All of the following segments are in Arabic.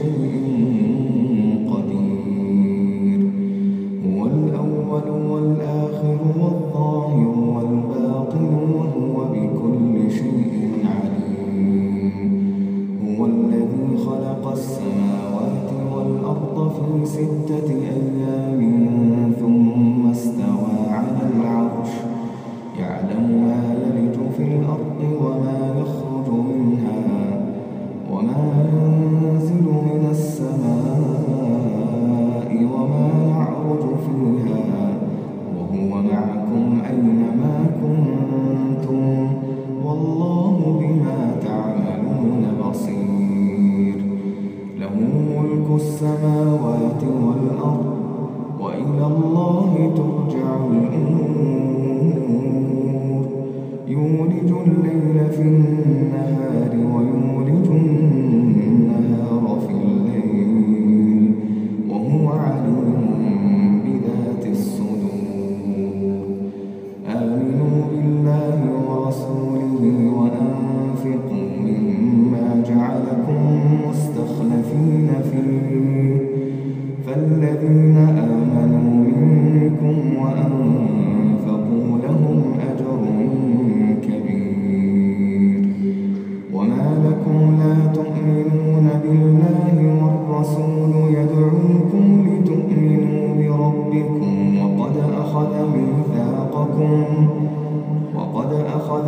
um,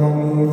وبني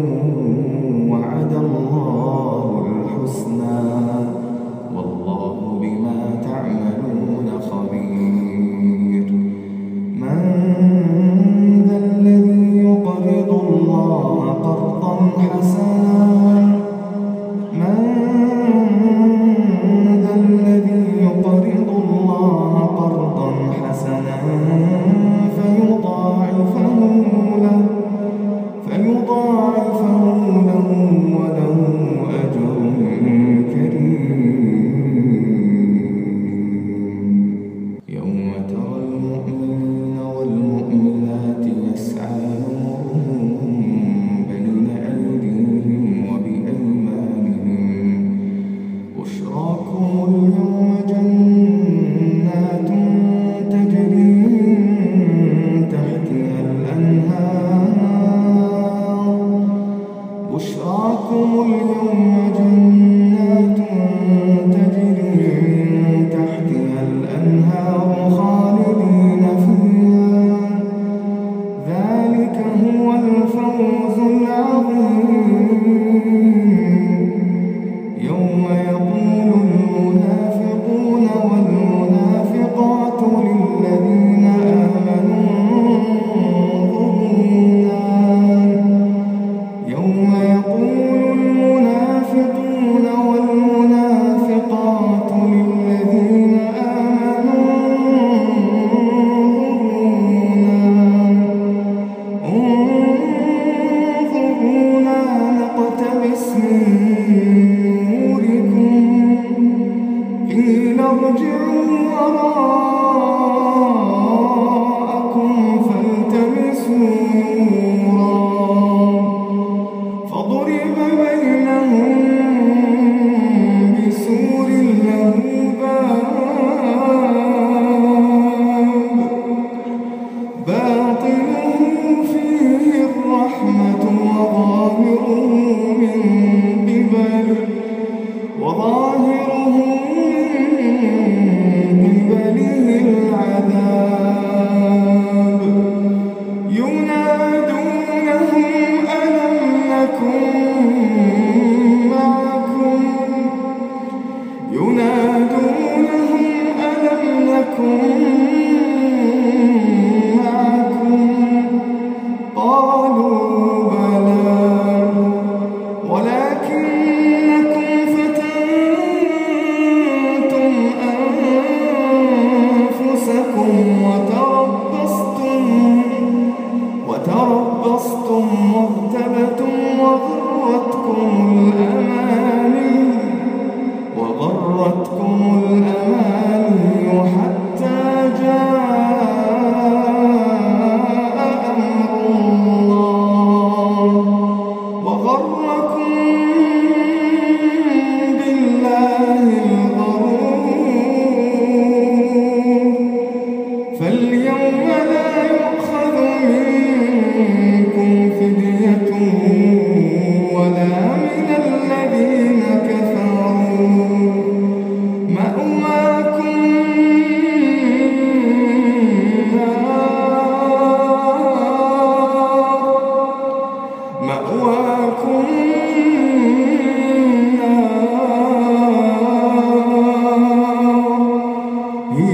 como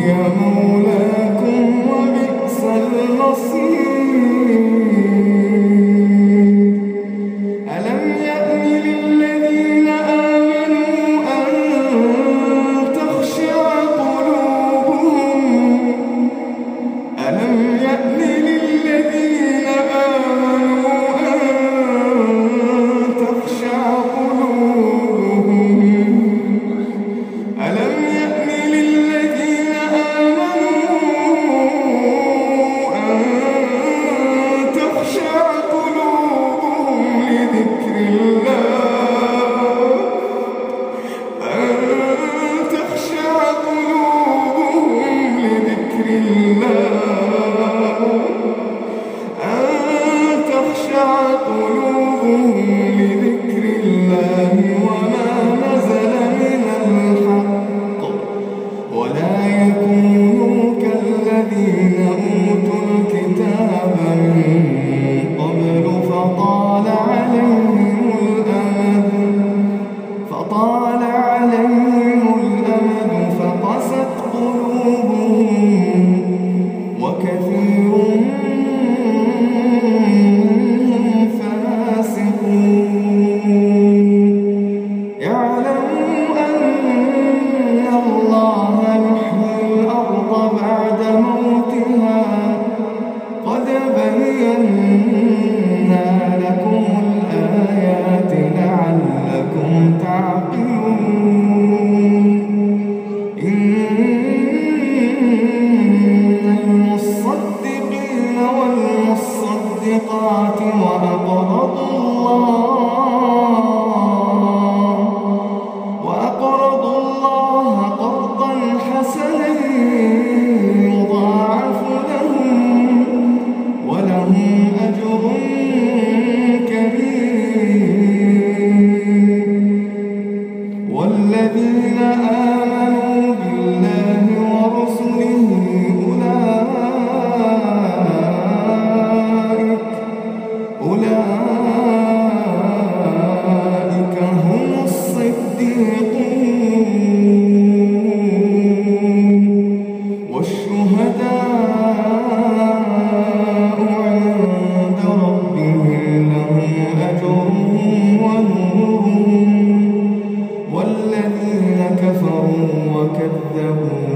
يا مولاكم وبئس المصير. Amen.